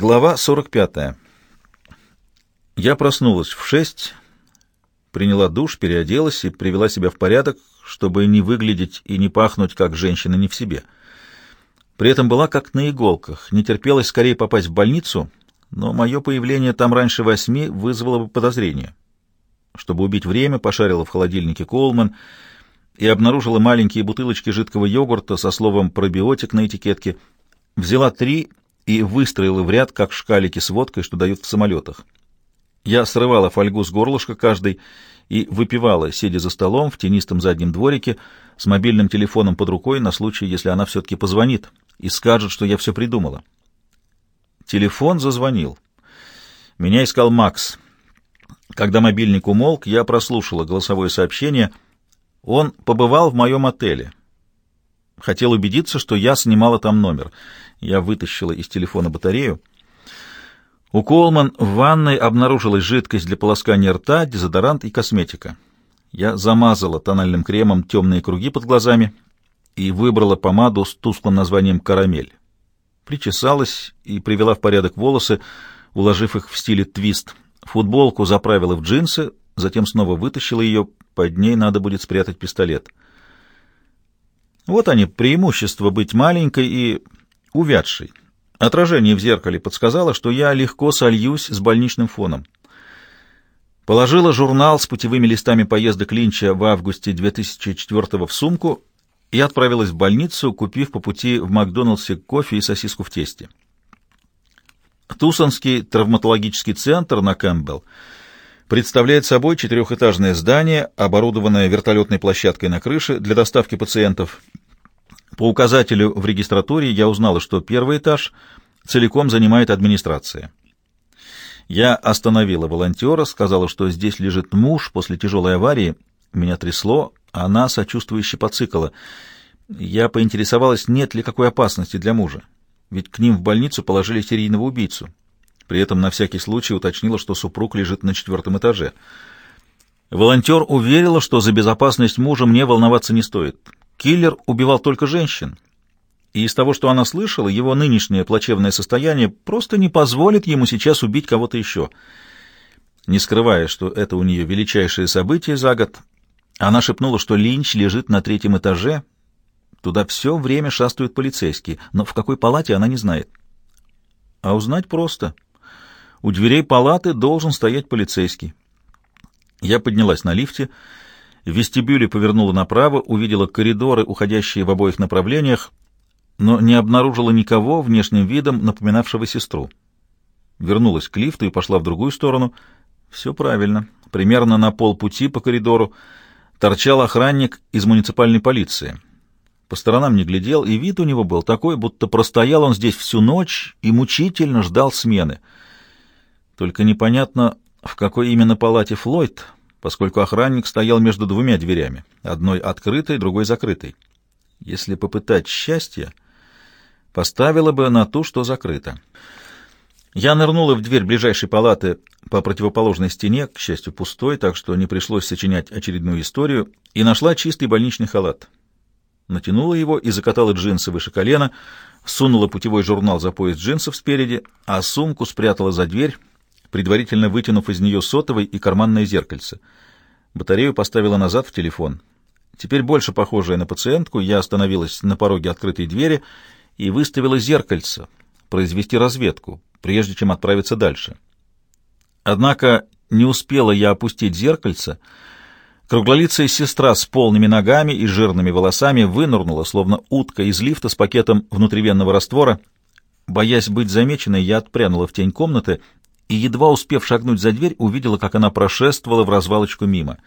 Глава 45. Я проснулась в шесть, приняла душ, переоделась и привела себя в порядок, чтобы не выглядеть и не пахнуть, как женщина не в себе. При этом была как на иголках, не терпелось скорее попасть в больницу, но мое появление там раньше восьми вызвало бы подозрение. Чтобы убить время, пошарила в холодильнике Колман и обнаружила маленькие бутылочки жидкого йогурта со словом «пробиотик» на этикетке, взяла три и выстроила в ряд, как шкалики с водкой, что дают в самолетах. Я срывала фольгу с горлышка каждой и выпивала, сидя за столом в тенистом заднем дворике, с мобильным телефоном под рукой на случай, если она все-таки позвонит и скажет, что я все придумала. Телефон зазвонил. Меня искал Макс. Когда мобильник умолк, я прослушала голосовое сообщение. Он побывал в моем отеле. Хотел убедиться, что я снимала там номер — я вытащила из телефона батарею. У Колман в ванной обнаружилась жидкость для полоскания рта, дезодорант и косметика. Я замазала тональным кремом темные круги под глазами и выбрала помаду с тусклым названием «Карамель». Причесалась и привела в порядок волосы, уложив их в стиле твист. Футболку заправила в джинсы, затем снова вытащила ее, под ней надо будет спрятать пистолет. Вот они, преимущества быть маленькой и увядший. Отражение в зеркале подсказало, что я легко сольюсь с больничным фоном. Положила журнал с путевыми листами поездок Линча в августе 2004 в сумку и отправилась в больницу, купив по пути в Макдоналдсе кофе и сосиску в тесте. Тусонский травматологический центр на Кэмпбелл представляет собой четырехэтажное здание, оборудованное вертолетной площадкой на крыше для доставки пациентов по указателю в регистратуре я узнала, что первый этаж целиком занимает администрация. Я остановила волонтера, сказала, что здесь лежит муж после тяжелой аварии. Меня трясло, а она сочувствующе поцикала. Я поинтересовалась, нет ли какой опасности для мужа, ведь к ним в больницу положили серийного убийцу. При этом на всякий случай уточнила, что супруг лежит на четвертом этаже. Волонтер уверила, что за безопасность мужа мне волноваться не стоит. Киллер убивал только женщин, и из того, что она слышала, его нынешнее плачевное состояние просто не позволит ему сейчас убить кого-то еще. Не скрывая, что это у нее величайшее событие за год, она шепнула, что Линч лежит на третьем этаже. Туда все время шастают полицейские, но в какой палате она не знает. А узнать просто. У дверей палаты должен стоять полицейский. Я поднялась на лифте, в вестибюле повернула направо, увидела коридоры, уходящие в обоих направлениях, но не обнаружила никого внешним видом, напоминавшего сестру. Вернулась к лифту и пошла в другую сторону. Все правильно. Примерно на полпути по коридору торчал охранник из муниципальной полиции. По сторонам не глядел, и вид у него был такой, будто простоял он здесь всю ночь и мучительно ждал смены. Только непонятно, в какой именно палате Флойд — поскольку охранник стоял между двумя дверями, одной открытой, другой закрытой. Если попытать счастье, поставила бы на ту, что закрыта. Я нырнула в дверь ближайшей палаты по противоположной стене, к счастью, пустой, так что не пришлось сочинять очередную историю, и нашла чистый больничный халат. Натянула его и закатала джинсы выше колена, сунула путевой журнал за пояс джинсов спереди, а сумку спрятала за дверь, предварительно вытянув из нее сотовый и карманное зеркальце. Батарею поставила назад в телефон. Теперь больше похожая на пациентку, я остановилась на пороге открытой двери и выставила зеркальце, произвести разведку, прежде чем отправиться дальше. Однако не успела я опустить зеркальце, круглолицая сестра с полными ногами и жирными волосами вынырнула, словно утка из лифта с пакетом внутривенного раствора. Боясь быть замеченной, я отпрянула в тень комнаты и, едва успев шагнуть за дверь, увидела, как она прошествовала в развалочку мимо.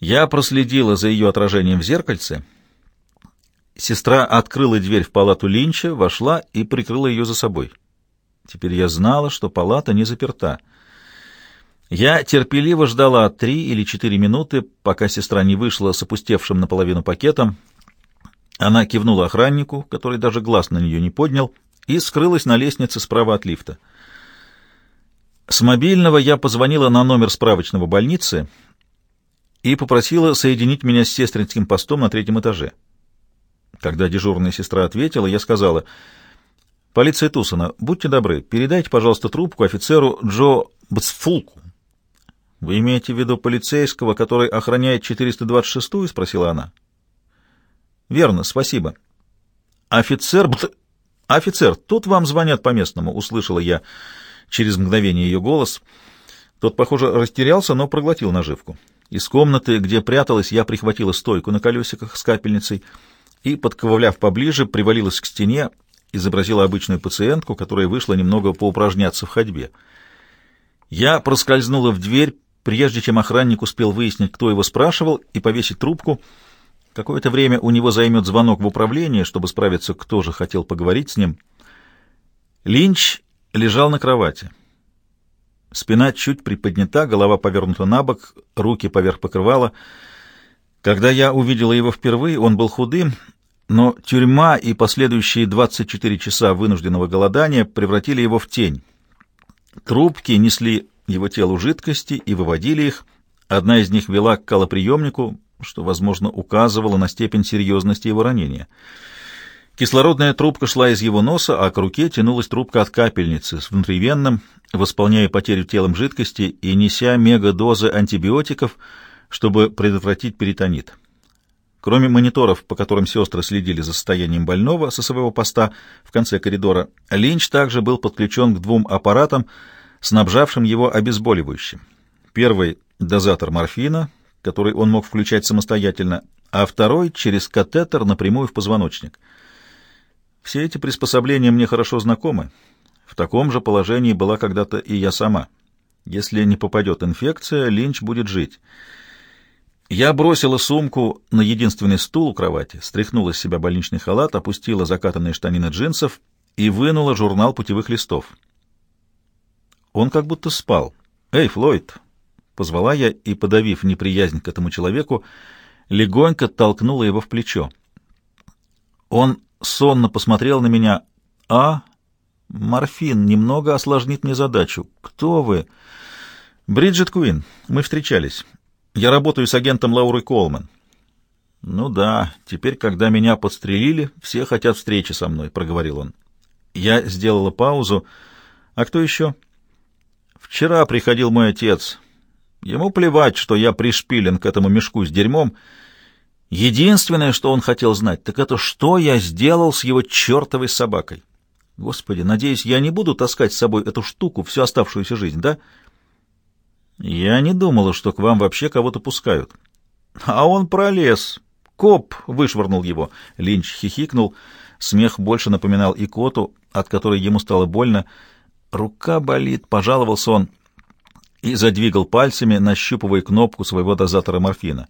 Я проследила за ее отражением в зеркальце. Сестра открыла дверь в палату Линча, вошла и прикрыла ее за собой. Теперь я знала, что палата не заперта. Я терпеливо ждала три или четыре минуты, пока сестра не вышла с опустевшим наполовину пакетом. Она кивнула охраннику, который даже глаз на нее не поднял, и скрылась на лестнице справа от лифта. С мобильного я позвонила на номер справочного больницы и попросила соединить меня с сестринским постом на третьем этаже. Когда дежурная сестра ответила, я сказала, Полиция Тусона, будьте добры, передайте, пожалуйста, трубку офицеру Джо Бцфулку. Вы имеете в виду полицейского, который охраняет 426-ю? спросила она. Верно, спасибо. Офицер... Офицер, тут вам звонят по местному, услышала я через мгновение ее голос. Тот, похоже, растерялся, но проглотил наживку. Из комнаты, где пряталась, я прихватила стойку на колесиках с капельницей и, подковыляв поближе, привалилась к стене, изобразила обычную пациентку, которая вышла немного поупражняться в ходьбе. Я проскользнула в дверь, прежде чем охранник успел выяснить, кто его спрашивал, и повесить трубку. Какое-то время у него займет звонок в управление, чтобы справиться, кто же хотел поговорить с ним. Линч лежал на кровати. Спина чуть приподнята, голова повернута на бок, руки поверх покрывала. Когда я увидела его впервые, он был худым, но тюрьма и последующие 24 часа вынужденного голодания превратили его в тень. Трубки несли его телу жидкости и выводили их. Одна из них вела к калоприемнику, что, возможно, указывало на степень серьезности его ранения. Кислородная трубка шла из его носа, а к руке тянулась трубка от капельницы с внутривенным, восполняя потерю телом жидкости и неся мегадозы антибиотиков, чтобы предотвратить перитонит. Кроме мониторов, по которым сестры следили за состоянием больного со своего поста в конце коридора, Линч также был подключен к двум аппаратам, снабжавшим его обезболивающим. Первый — дозатор морфина, который он мог включать самостоятельно, а второй — через катетер напрямую в позвоночник. Все эти приспособления мне хорошо знакомы. В таком же положении была когда-то и я сама. Если не попадет инфекция, Линч будет жить. Я бросила сумку на единственный стул у кровати, стряхнула с себя больничный халат, опустила закатанные штанины джинсов и вынула журнал путевых листов. Он как будто спал. «Эй, Флойд!» — позвала я и, подавив неприязнь к этому человеку, легонько толкнула его в плечо. Он сонно посмотрел на меня. «А? Морфин немного осложнит мне задачу. Кто вы?» «Бриджит Куин. Мы встречались. Я работаю с агентом Лаурой Колман. Ну да, теперь, когда меня подстрелили, все хотят встречи со мной, проговорил он. Я сделала паузу. А кто еще? Вчера приходил мой отец. Ему плевать, что я пришпилен к этому мешку с дерьмом. Единственное, что он хотел знать, так это что я сделал с его чертовой собакой. Господи, надеюсь, я не буду таскать с собой эту штуку всю оставшуюся жизнь, да? Я не думала, что к вам вообще кого-то пускают. А он пролез. Коп вышвырнул его. Линч хихикнул. Смех больше напоминал икоту, от которой ему стало больно. Рука болит, пожаловался он и задвигал пальцами, нащупывая кнопку своего дозатора морфина.